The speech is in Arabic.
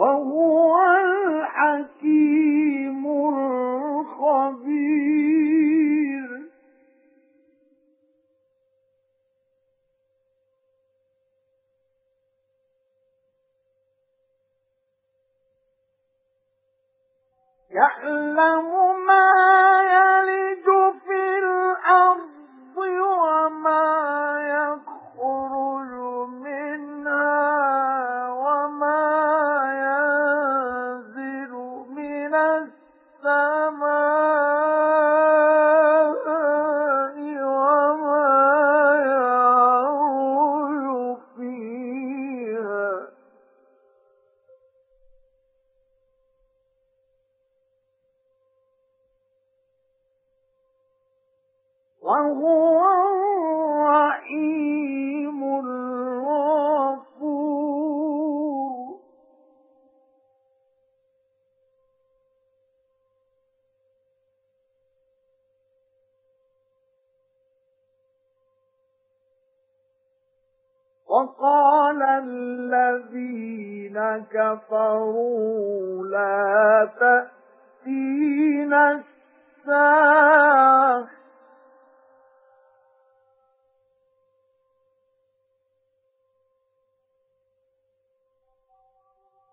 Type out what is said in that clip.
وهو الحكيم الخبير. يعلم ما وهو الرحيم الغفور وقال الذين كفروا لا تأتينا الساعة